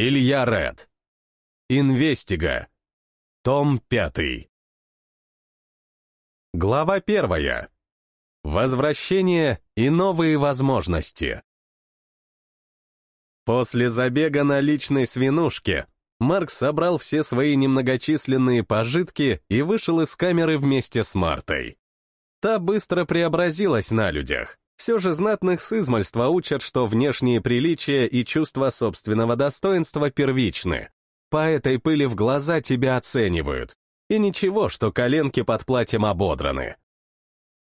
Илья Ред. Инвестига. Том 5. Глава первая. Возвращение и новые возможности. После забега на личной свинушке Марк собрал все свои немногочисленные пожитки и вышел из камеры вместе с Мартой. Та быстро преобразилась на людях. Все же знатных с измальства учат, что внешние приличия и чувство собственного достоинства первичны. По этой пыли в глаза тебя оценивают. И ничего, что коленки под платьем ободраны.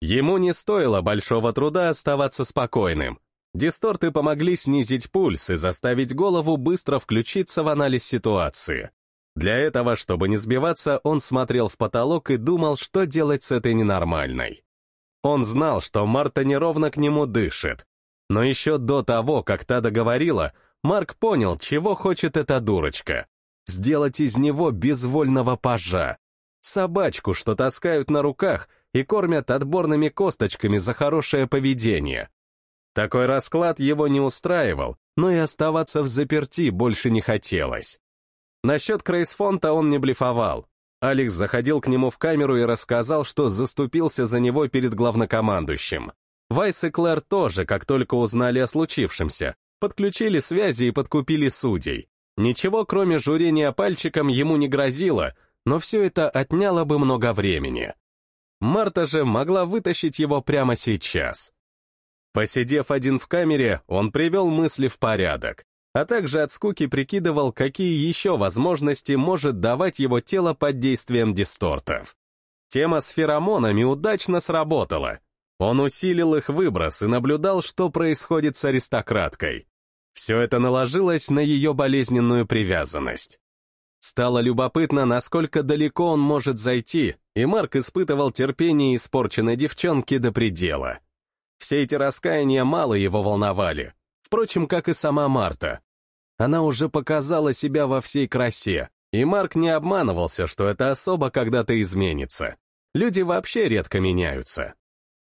Ему не стоило большого труда оставаться спокойным. Дисторты помогли снизить пульс и заставить голову быстро включиться в анализ ситуации. Для этого, чтобы не сбиваться, он смотрел в потолок и думал, что делать с этой ненормальной. Он знал, что Марта неровно к нему дышит. Но еще до того, как та договорила, Марк понял, чего хочет эта дурочка. Сделать из него безвольного пажа. Собачку, что таскают на руках и кормят отборными косточками за хорошее поведение. Такой расклад его не устраивал, но и оставаться в заперти больше не хотелось. Насчет Крейсфонта он не блефовал. Алекс заходил к нему в камеру и рассказал, что заступился за него перед главнокомандующим. Вайс и Клэр тоже, как только узнали о случившемся, подключили связи и подкупили судей. Ничего, кроме журения пальчиком, ему не грозило, но все это отняло бы много времени. Марта же могла вытащить его прямо сейчас. Посидев один в камере, он привел мысли в порядок, а также от скуки прикидывал, какие еще возможности может давать его тело под действием дистортов. Тема с феромонами удачно сработала. Он усилил их выброс и наблюдал, что происходит с аристократкой. Все это наложилось на ее болезненную привязанность. Стало любопытно, насколько далеко он может зайти, и Марк испытывал терпение испорченной девчонки до предела. Все эти раскаяния мало его волновали. Впрочем, как и сама Марта. Она уже показала себя во всей красе, и Марк не обманывался, что эта особа когда-то изменится. Люди вообще редко меняются.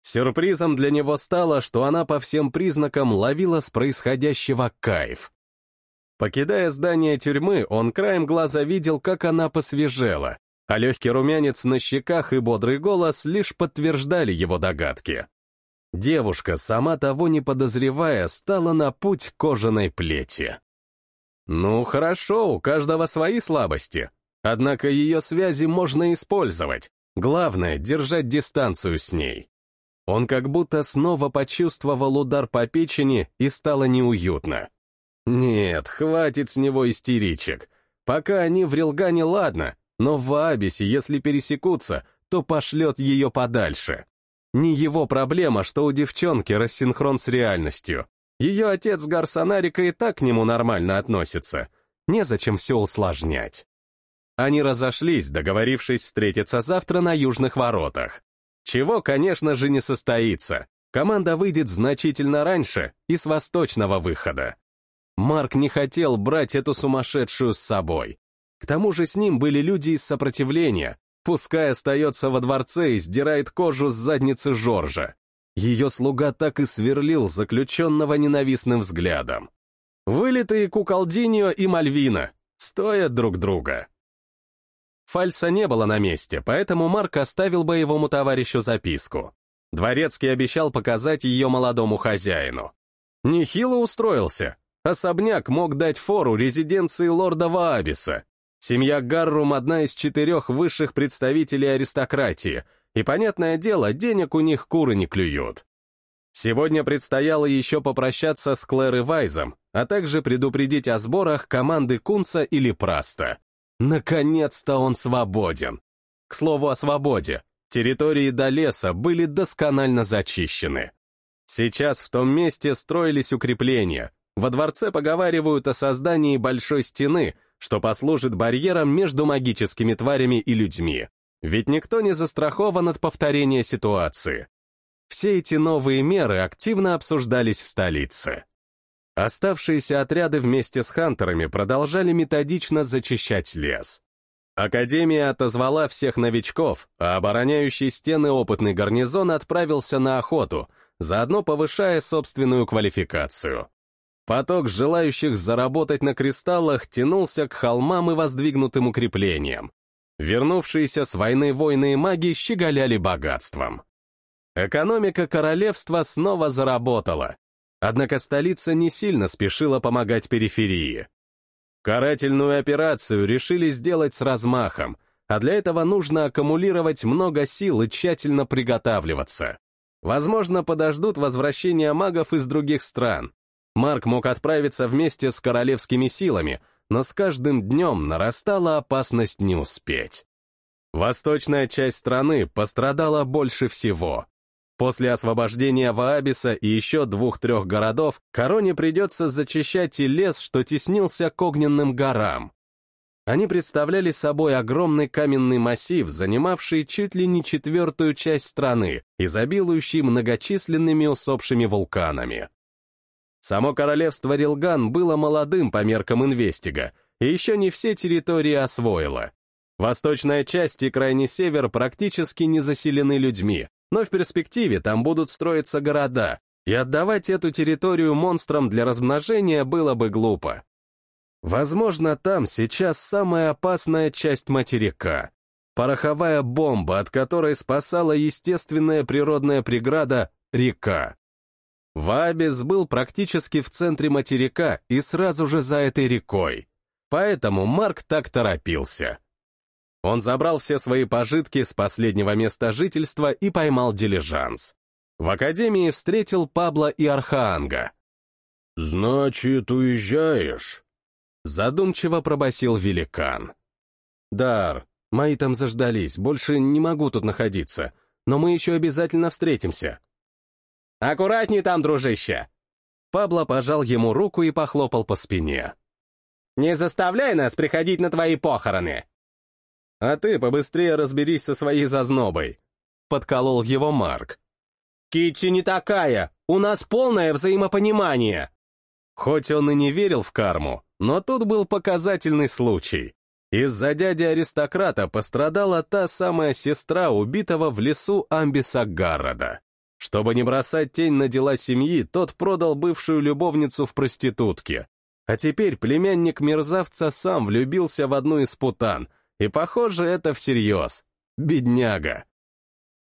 Сюрпризом для него стало, что она по всем признакам ловила с происходящего кайф. Покидая здание тюрьмы, он краем глаза видел, как она посвежела, а легкий румянец на щеках и бодрый голос лишь подтверждали его догадки. Девушка, сама того не подозревая, стала на путь кожаной плети. Ну, хорошо, у каждого свои слабости. Однако ее связи можно использовать. Главное — держать дистанцию с ней. Он как будто снова почувствовал удар по печени и стало неуютно. Нет, хватит с него истеричек. Пока они в Рилгане, ладно, но в Абисе, если пересекутся, то пошлет ее подальше. Не его проблема, что у девчонки рассинхрон с реальностью. Ее отец Гарсонарика и так к нему нормально относится. Незачем все усложнять. Они разошлись, договорившись встретиться завтра на южных воротах. Чего, конечно же, не состоится. Команда выйдет значительно раньше и с восточного выхода. Марк не хотел брать эту сумасшедшую с собой. К тому же с ним были люди из сопротивления, Пускай остается во дворце и сдирает кожу с задницы Жоржа. Ее слуга так и сверлил заключенного ненавистным взглядом. Вылитые Куколдиньо и Мальвина стоят друг друга. Фальса не было на месте, поэтому Марк оставил боевому товарищу записку. Дворецкий обещал показать ее молодому хозяину. Нехило устроился. Особняк мог дать фору резиденции лорда Ваабиса, Семья Гаррум — одна из четырех высших представителей аристократии, и, понятное дело, денег у них куры не клюют. Сегодня предстояло еще попрощаться с Клэр и Вайзом, а также предупредить о сборах команды Кунца или Праста. Наконец-то он свободен. К слову о свободе. Территории до леса были досконально зачищены. Сейчас в том месте строились укрепления. Во дворце поговаривают о создании большой стены, что послужит барьером между магическими тварями и людьми. Ведь никто не застрахован от повторения ситуации. Все эти новые меры активно обсуждались в столице. Оставшиеся отряды вместе с хантерами продолжали методично зачищать лес. Академия отозвала всех новичков, а обороняющий стены опытный гарнизон отправился на охоту, заодно повышая собственную квалификацию. Поток желающих заработать на кристаллах тянулся к холмам и воздвигнутым укреплениям. Вернувшиеся с войны воины и маги щеголяли богатством. Экономика королевства снова заработала, однако столица не сильно спешила помогать периферии. Карательную операцию решили сделать с размахом, а для этого нужно аккумулировать много сил и тщательно приготавливаться. Возможно, подождут возвращения магов из других стран. Марк мог отправиться вместе с королевскими силами, но с каждым днем нарастала опасность не успеть. Восточная часть страны пострадала больше всего. После освобождения Ваабиса и еще двух-трех городов короне придется зачищать и лес, что теснился к огненным горам. Они представляли собой огромный каменный массив, занимавший чуть ли не четвертую часть страны, изобилующий многочисленными усопшими вулканами. Само королевство Рилган было молодым по меркам инвестига, и еще не все территории освоило. Восточная часть и крайний север практически не заселены людьми, но в перспективе там будут строиться города, и отдавать эту территорию монстрам для размножения было бы глупо. Возможно, там сейчас самая опасная часть материка. Пороховая бомба, от которой спасала естественная природная преграда — река. Вабис был практически в центре материка и сразу же за этой рекой. Поэтому Марк так торопился. Он забрал все свои пожитки с последнего места жительства и поймал дилижанс. В академии встретил Пабло и Архаанга. «Значит, уезжаешь?» Задумчиво пробасил великан. «Дар, мои там заждались, больше не могу тут находиться, но мы еще обязательно встретимся». «Аккуратней там, дружище!» Пабло пожал ему руку и похлопал по спине. «Не заставляй нас приходить на твои похороны!» «А ты побыстрее разберись со своей зазнобой», — подколол его Марк. «Китти не такая, у нас полное взаимопонимание». Хоть он и не верил в карму, но тут был показательный случай. Из-за дяди-аристократа пострадала та самая сестра убитого в лесу Амбиса Гаррода. Чтобы не бросать тень на дела семьи, тот продал бывшую любовницу в проститутке. А теперь племянник мерзавца сам влюбился в одну из путан — и, похоже, это всерьез. Бедняга.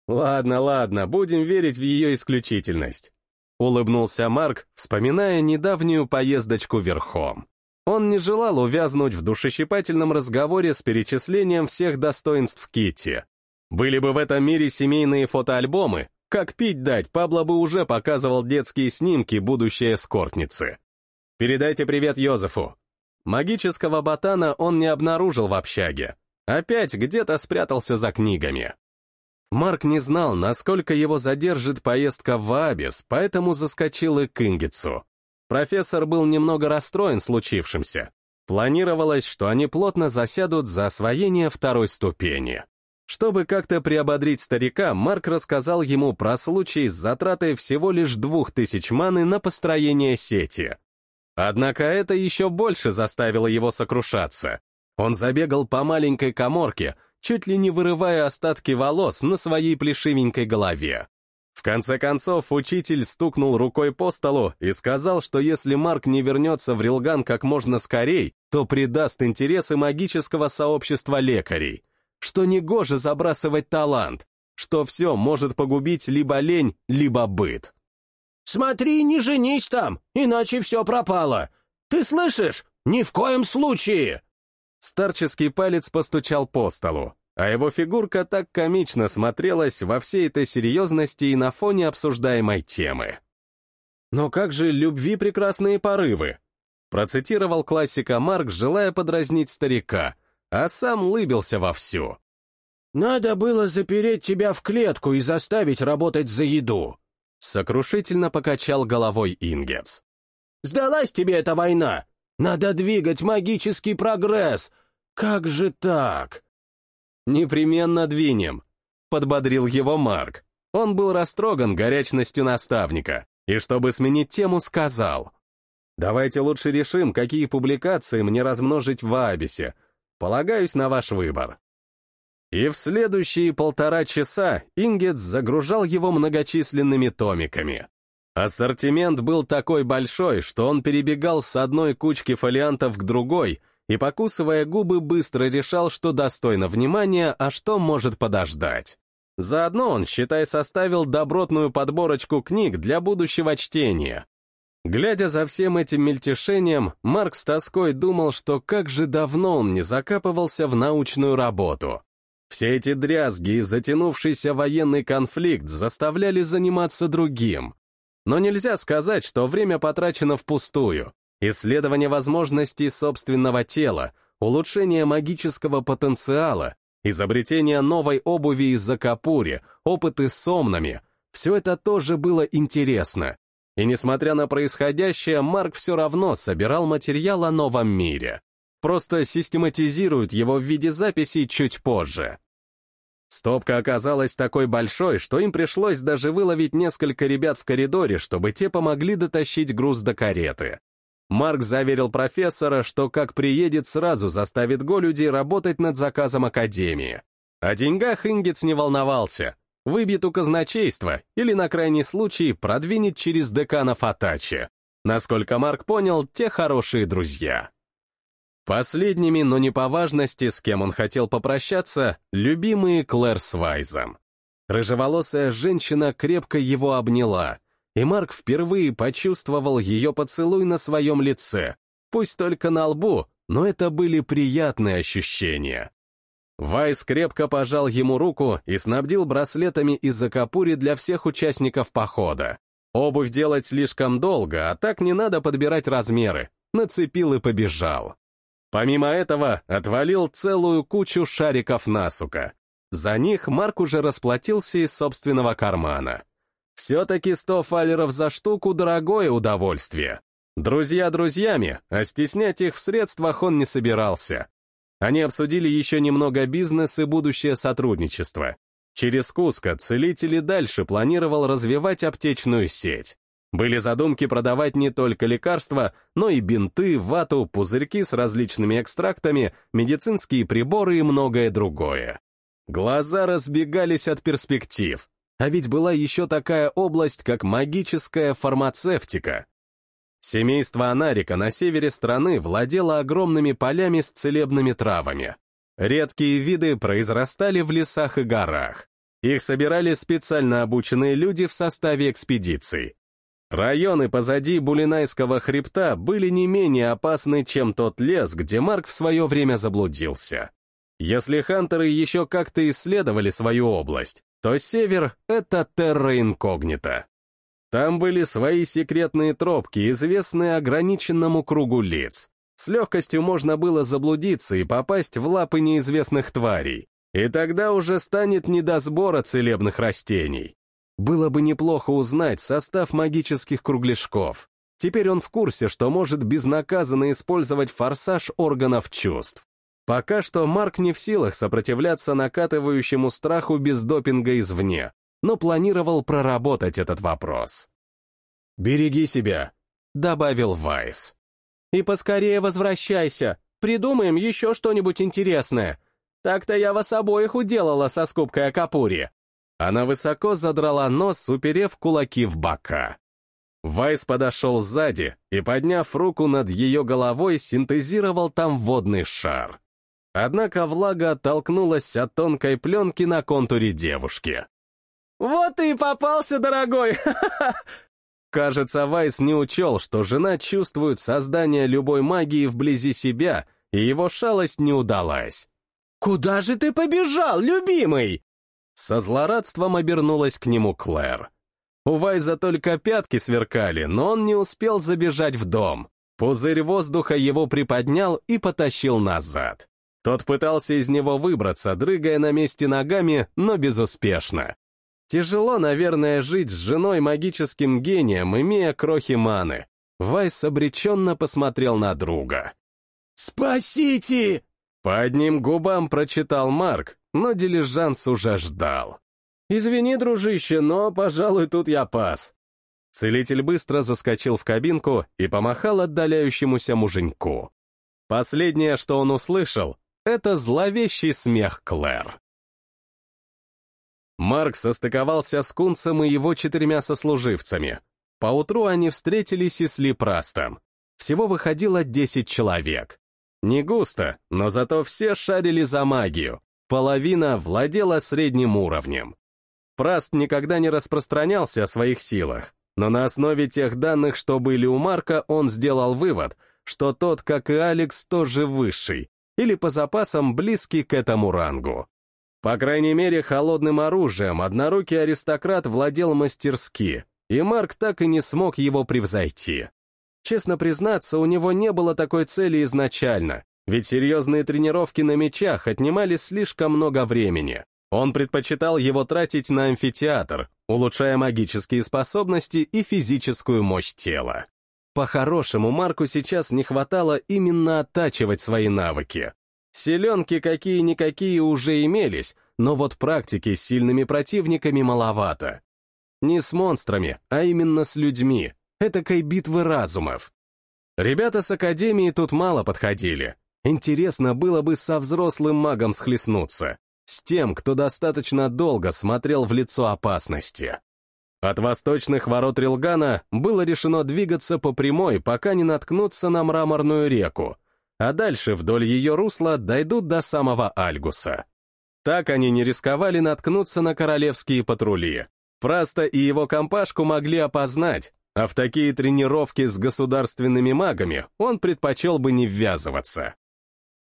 Ладно, ладно, будем верить в ее исключительность. Улыбнулся Марк, вспоминая недавнюю поездочку верхом. Он не желал увязнуть в душещипательном разговоре с перечислением всех достоинств Китти. Были бы в этом мире семейные фотоальбомы, как пить дать, Пабло бы уже показывал детские снимки будущей эскортницы. Передайте привет Йозефу. Магического ботана он не обнаружил в общаге. Опять где-то спрятался за книгами. Марк не знал, насколько его задержит поездка в Абис, поэтому заскочил и к Ингицу. Профессор был немного расстроен случившимся. Планировалось, что они плотно засядут за освоение второй ступени. Чтобы как-то приободрить старика, Марк рассказал ему про случай с затратой всего лишь двух тысяч маны на построение сети. Однако это еще больше заставило его сокрушаться. Он забегал по маленькой коморке, чуть ли не вырывая остатки волос на своей плешивенькой голове. В конце концов, учитель стукнул рукой по столу и сказал, что если Марк не вернется в Рилган как можно скорей, то придаст интересы магического сообщества лекарей, что негоже забрасывать талант, что все может погубить либо лень, либо быт. «Смотри, не женись там, иначе все пропало! Ты слышишь? Ни в коем случае!» Старческий палец постучал по столу, а его фигурка так комично смотрелась во всей этой серьезности и на фоне обсуждаемой темы. «Но как же любви прекрасные порывы?» Процитировал классика Марк, желая подразнить старика, а сам лыбился вовсю. «Надо было запереть тебя в клетку и заставить работать за еду», Сокрушительно покачал головой Ингец. «Сдалась тебе эта война! Надо двигать магический прогресс! Как же так?» «Непременно двинем», — подбодрил его Марк. Он был растроган горячностью наставника, и чтобы сменить тему, сказал. «Давайте лучше решим, какие публикации мне размножить в Абисе. Полагаюсь на ваш выбор». И в следующие полтора часа Ингетс загружал его многочисленными томиками. Ассортимент был такой большой, что он перебегал с одной кучки фолиантов к другой и, покусывая губы, быстро решал, что достойно внимания, а что может подождать. Заодно он, считай, составил добротную подборочку книг для будущего чтения. Глядя за всем этим мельтешением, Марк с тоской думал, что как же давно он не закапывался в научную работу. Все эти дрязги и затянувшийся военный конфликт заставляли заниматься другим. Но нельзя сказать, что время потрачено впустую. Исследование возможностей собственного тела, улучшение магического потенциала, изобретение новой обуви из закапури, опыты с сомнами — все это тоже было интересно. И несмотря на происходящее, Марк все равно собирал материал о новом мире. Просто систематизирует его в виде записей чуть позже. Стопка оказалась такой большой, что им пришлось даже выловить несколько ребят в коридоре, чтобы те помогли дотащить груз до кареты. Марк заверил профессора, что как приедет, сразу заставит Голюди работать над заказом Академии. О деньгах Ингец не волновался. Выбьет у казначейства или, на крайний случай, продвинет через декана Фатачи. Насколько Марк понял, те хорошие друзья. Последними, но не по важности, с кем он хотел попрощаться, любимые Клэр с Вайзом. Рыжеволосая женщина крепко его обняла, и Марк впервые почувствовал ее поцелуй на своем лице, пусть только на лбу, но это были приятные ощущения. Вайс крепко пожал ему руку и снабдил браслетами из закапури для всех участников похода. Обувь делать слишком долго, а так не надо подбирать размеры. Нацепил и побежал. Помимо этого, отвалил целую кучу шариков насука. За них Марк уже расплатился из собственного кармана. Все-таки сто фалеров за штуку — дорогое удовольствие. Друзья друзьями, а стеснять их в средствах он не собирался. Они обсудили еще немного бизнес и будущее сотрудничество. Через Куско целитель и дальше планировал развивать аптечную сеть. Были задумки продавать не только лекарства, но и бинты, вату, пузырьки с различными экстрактами, медицинские приборы и многое другое. Глаза разбегались от перспектив. А ведь была еще такая область, как магическая фармацевтика. Семейство Анарика на севере страны владело огромными полями с целебными травами. Редкие виды произрастали в лесах и горах. Их собирали специально обученные люди в составе экспедиций. Районы позади Булинайского хребта были не менее опасны, чем тот лес, где Марк в свое время заблудился. Если хантеры еще как-то исследовали свою область, то север — это терра инкогнита. Там были свои секретные тропки, известные ограниченному кругу лиц. С легкостью можно было заблудиться и попасть в лапы неизвестных тварей, и тогда уже станет не до сбора целебных растений. Было бы неплохо узнать состав магических кругляшков. Теперь он в курсе, что может безнаказанно использовать форсаж органов чувств. Пока что Марк не в силах сопротивляться накатывающему страху без допинга извне, но планировал проработать этот вопрос. «Береги себя», — добавил Вайс. «И поскорее возвращайся, придумаем еще что-нибудь интересное. Так-то я вас обоих уделала со скупкой Акапури». Она высоко задрала нос, уперев кулаки в бока. Вайс подошел сзади и, подняв руку над ее головой, синтезировал там водный шар. Однако влага оттолкнулась от тонкой пленки на контуре девушки. «Вот и попался, дорогой! Кажется, Вайс не учел, что жена чувствует создание любой магии вблизи себя, и его шалость не удалась. «Куда же ты побежал, любимый?» Со злорадством обернулась к нему Клэр. У Вайза только пятки сверкали, но он не успел забежать в дом. Пузырь воздуха его приподнял и потащил назад. Тот пытался из него выбраться, дрыгая на месте ногами, но безуспешно. Тяжело, наверное, жить с женой магическим гением, имея крохи маны. Вайс обреченно посмотрел на друга. «Спасите!» По одним губам прочитал Марк, но дилижанс уже ждал. «Извини, дружище, но, пожалуй, тут я пас». Целитель быстро заскочил в кабинку и помахал отдаляющемуся муженьку. Последнее, что он услышал, это зловещий смех Клэр. Марк состыковался с Кунцем и его четырьмя сослуживцами. поутру они встретились и с Липрастом. Всего выходило 10 человек. Не густо, но зато все шарили за магию. Половина владела средним уровнем. Праст никогда не распространялся о своих силах, но на основе тех данных, что были у Марка, он сделал вывод, что тот, как и Алекс, тоже высший, или по запасам близкий к этому рангу. По крайней мере, холодным оружием однорукий аристократ владел мастерски, и Марк так и не смог его превзойти. Честно признаться, у него не было такой цели изначально, ведь серьезные тренировки на мечах отнимали слишком много времени. Он предпочитал его тратить на амфитеатр, улучшая магические способности и физическую мощь тела. По-хорошему, Марку сейчас не хватало именно оттачивать свои навыки. Селенки какие-никакие уже имелись, но вот практики с сильными противниками маловато. Не с монстрами, а именно с людьми, этакой битвы разумов. Ребята с Академии тут мало подходили. Интересно было бы со взрослым магом схлестнуться, с тем, кто достаточно долго смотрел в лицо опасности. От восточных ворот Рилгана было решено двигаться по прямой, пока не наткнуться на мраморную реку, а дальше вдоль ее русла дойдут до самого Альгуса. Так они не рисковали наткнуться на королевские патрули. Праста и его компашку могли опознать, а в такие тренировки с государственными магами он предпочел бы не ввязываться.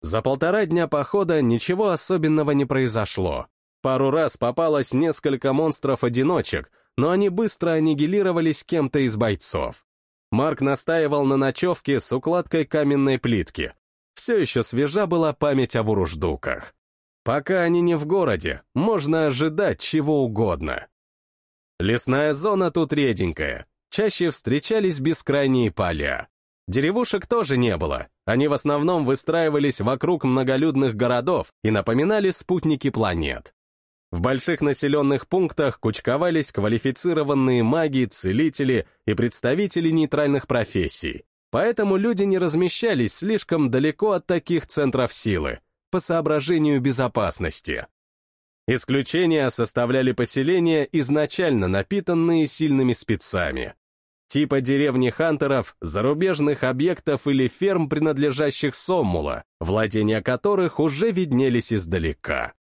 За полтора дня похода ничего особенного не произошло. Пару раз попалось несколько монстров-одиночек, но они быстро аннигилировались кем-то из бойцов. Марк настаивал на ночевке с укладкой каменной плитки. Все еще свежа была память о вуруждуках. Пока они не в городе, можно ожидать чего угодно. Лесная зона тут реденькая, чаще встречались бескрайние поля. Деревушек тоже не было, они в основном выстраивались вокруг многолюдных городов и напоминали спутники планет. В больших населенных пунктах кучковались квалифицированные маги, целители и представители нейтральных профессий, поэтому люди не размещались слишком далеко от таких центров силы, по соображению безопасности. Исключения составляли поселения, изначально напитанные сильными спецами. Типа деревни хантеров, зарубежных объектов или ферм, принадлежащих Соммула, владения которых уже виднелись издалека.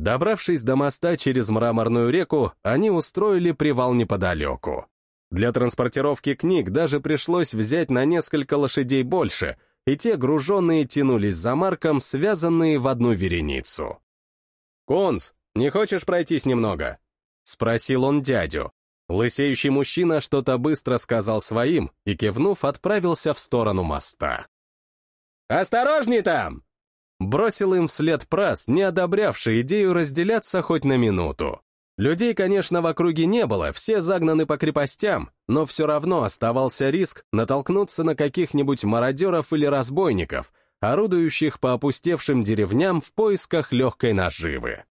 Добравшись до моста через мраморную реку, они устроили привал неподалеку. Для транспортировки книг даже пришлось взять на несколько лошадей больше, и те груженные тянулись за Марком, связанные в одну вереницу. «Конс, не хочешь пройтись немного?» — спросил он дядю. Лысеющий мужчина что-то быстро сказал своим и, кивнув, отправился в сторону моста. «Осторожней там!» Бросил им вслед прас, не одобрявший идею разделяться хоть на минуту. Людей, конечно, в округе не было, все загнаны по крепостям, но все равно оставался риск натолкнуться на каких-нибудь мародеров или разбойников, орудующих по опустевшим деревням в поисках легкой наживы.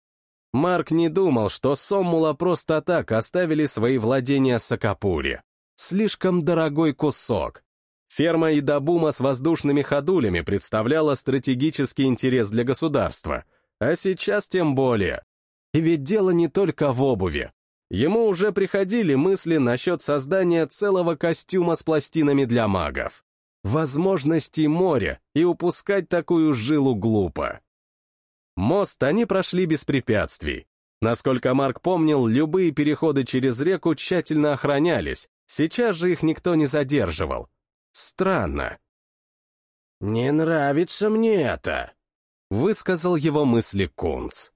Марк не думал, что Соммула просто так оставили свои владения Сакапури. Слишком дорогой кусок. Ферма Идабума с воздушными ходулями представляла стратегический интерес для государства, а сейчас тем более. И ведь дело не только в обуви. Ему уже приходили мысли насчет создания целого костюма с пластинами для магов возможностей моря, и упускать такую жилу глупо. Мост они прошли без препятствий. Насколько Марк помнил, любые переходы через реку тщательно охранялись, сейчас же их никто не задерживал. Странно. «Не нравится мне это», — высказал его мысли Кунц.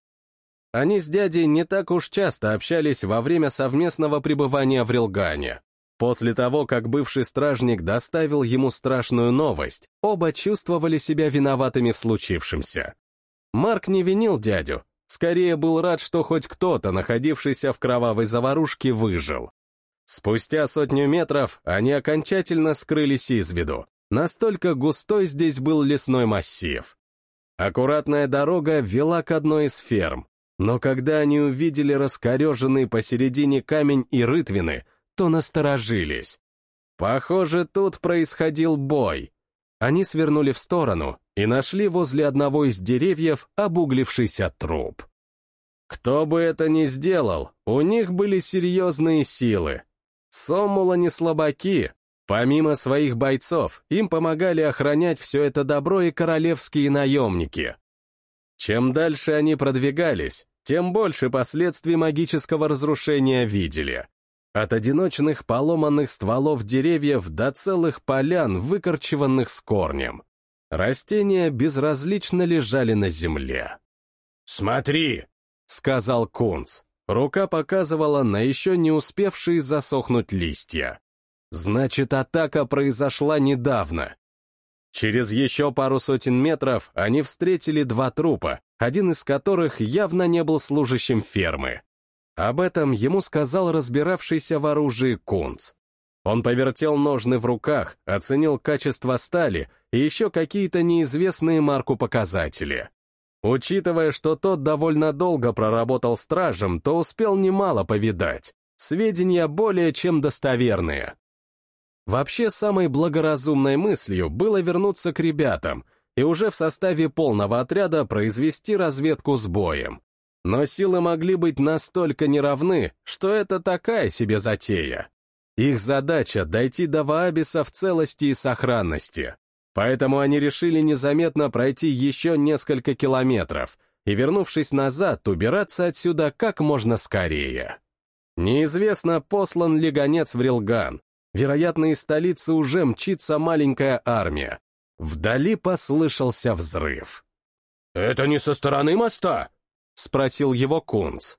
Они с дядей не так уж часто общались во время совместного пребывания в Рилгане. После того, как бывший стражник доставил ему страшную новость, оба чувствовали себя виноватыми в случившемся. Марк не винил дядю, скорее был рад, что хоть кто-то, находившийся в кровавой заварушке, выжил. Спустя сотню метров они окончательно скрылись из виду, настолько густой здесь был лесной массив. Аккуратная дорога вела к одной из ферм, но когда они увидели раскореженный посередине камень и рытвины, то насторожились. Похоже, тут происходил бой. Они свернули в сторону и нашли возле одного из деревьев обуглившийся труп. Кто бы это ни сделал, у них были серьезные силы. Сомула не слабаки. Помимо своих бойцов, им помогали охранять все это добро и королевские наемники. Чем дальше они продвигались, тем больше последствий магического разрушения видели. От одиночных поломанных стволов деревьев до целых полян, выкорчеванных с корнем. Растения безразлично лежали на земле. «Смотри!» — сказал Кунц. Рука показывала на еще не успевшие засохнуть листья. Значит, атака произошла недавно. Через еще пару сотен метров они встретили два трупа, один из которых явно не был служащим фермы. Об этом ему сказал разбиравшийся в оружии Кунц. Он повертел ножны в руках, оценил качество стали и еще какие-то неизвестные марку показатели. Учитывая, что тот довольно долго проработал стражем, то успел немало повидать. Сведения более чем достоверные. Вообще, самой благоразумной мыслью было вернуться к ребятам и уже в составе полного отряда произвести разведку с боем. Но силы могли быть настолько неравны, что это такая себе затея. Их задача — дойти до Ваабиса в целости и сохранности. Поэтому они решили незаметно пройти еще несколько километров и, вернувшись назад, убираться отсюда как можно скорее. Неизвестно, послан ли гонец в Рилган. Вероятно, из столицы уже мчится маленькая армия. Вдали послышался взрыв. «Это не со стороны моста?» — спросил его Кунц.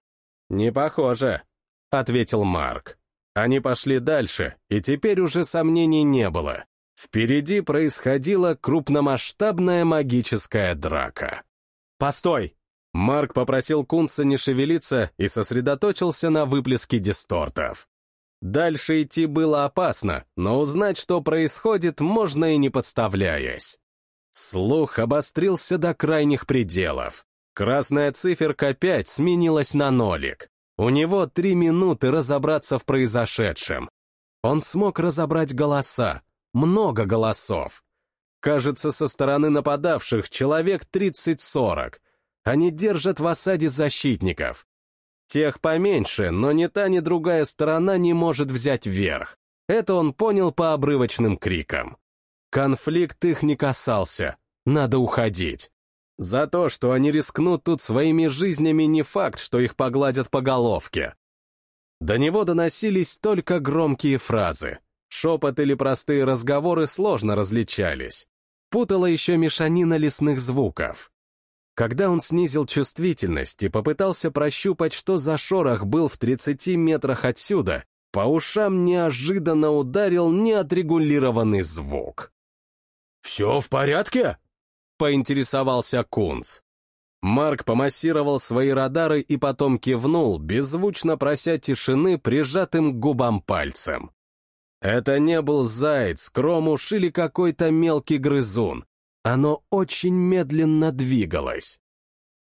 «Не похоже», — ответил Марк. Они пошли дальше, и теперь уже сомнений не было. Впереди происходила крупномасштабная магическая драка. «Постой!» Марк попросил Кунца не шевелиться и сосредоточился на выплеске дистортов. Дальше идти было опасно, но узнать, что происходит, можно и не подставляясь. Слух обострился до крайних пределов. Красная циферка 5 сменилась на нолик. У него три минуты разобраться в произошедшем. Он смог разобрать голоса, много голосов. Кажется, со стороны нападавших человек 30-40. Они держат в осаде защитников. Тех поменьше, но ни та, ни другая сторона не может взять верх. Это он понял по обрывочным крикам. Конфликт их не касался. Надо уходить. За то, что они рискнут тут своими жизнями, не факт, что их погладят по головке. До него доносились только громкие фразы. Шепот или простые разговоры сложно различались. Путала еще мешанина лесных звуков. Когда он снизил чувствительность и попытался прощупать, что за шорох был в 30 метрах отсюда, по ушам неожиданно ударил неотрегулированный звук. «Все в порядке?» — поинтересовался Кунц. Марк помассировал свои радары и потом кивнул, беззвучно прося тишины прижатым к губам пальцем. Это не был заяц, кромуш или какой-то мелкий грызун. Оно очень медленно двигалось.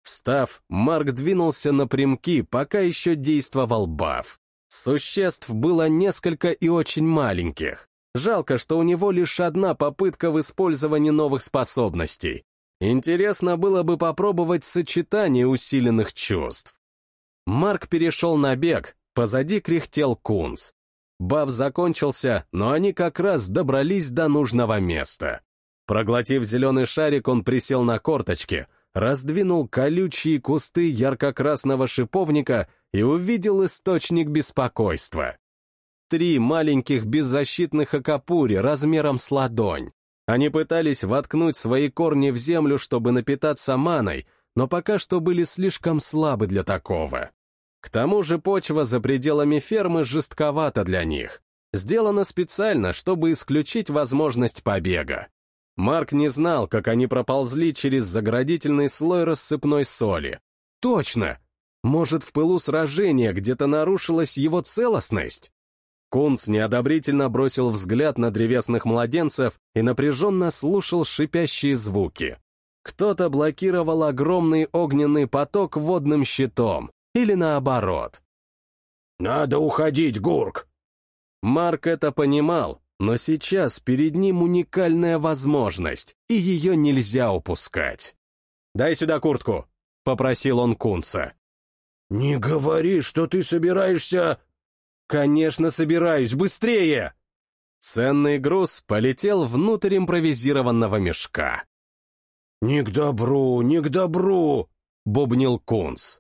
Встав, Марк двинулся напрямки, пока еще действовал баф. Существ было несколько и очень маленьких. Жалко, что у него лишь одна попытка в использовании новых способностей. Интересно было бы попробовать сочетание усиленных чувств. Марк перешел на бег, позади кряхтел Кунс. Баф закончился, но они как раз добрались до нужного места. Проглотив зеленый шарик, он присел на корточки, раздвинул колючие кусты ярко-красного шиповника и увидел источник беспокойства. Три маленьких беззащитных акапури размером с ладонь. Они пытались воткнуть свои корни в землю, чтобы напитаться маной, но пока что были слишком слабы для такого. К тому же почва за пределами фермы жестковата для них. Сделана специально, чтобы исключить возможность побега. Марк не знал, как они проползли через заградительный слой рассыпной соли. Точно! Может, в пылу сражения где-то нарушилась его целостность? Кунц неодобрительно бросил взгляд на древесных младенцев и напряженно слушал шипящие звуки. Кто-то блокировал огромный огненный поток водным щитом, или наоборот. «Надо уходить, Гурк!» Марк это понимал, но сейчас перед ним уникальная возможность, и ее нельзя упускать. «Дай сюда куртку», — попросил он Кунца. «Не говори, что ты собираешься...» «Конечно, собираюсь, быстрее!» Ценный груз полетел внутрь импровизированного мешка. «Не к добру, не к добру!» — бубнил Кунс.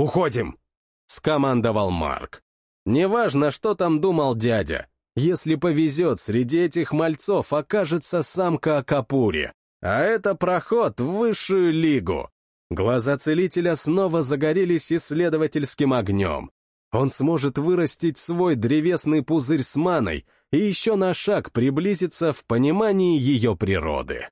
«Уходим!» — скомандовал Марк. Неважно, что там думал дядя. Если повезет, среди этих мальцов окажется самка Акапури, а это проход в высшую лигу. Глаза целителя снова загорелись исследовательским огнем. Он сможет вырастить свой древесный пузырь с маной и еще на шаг приблизиться в понимании ее природы.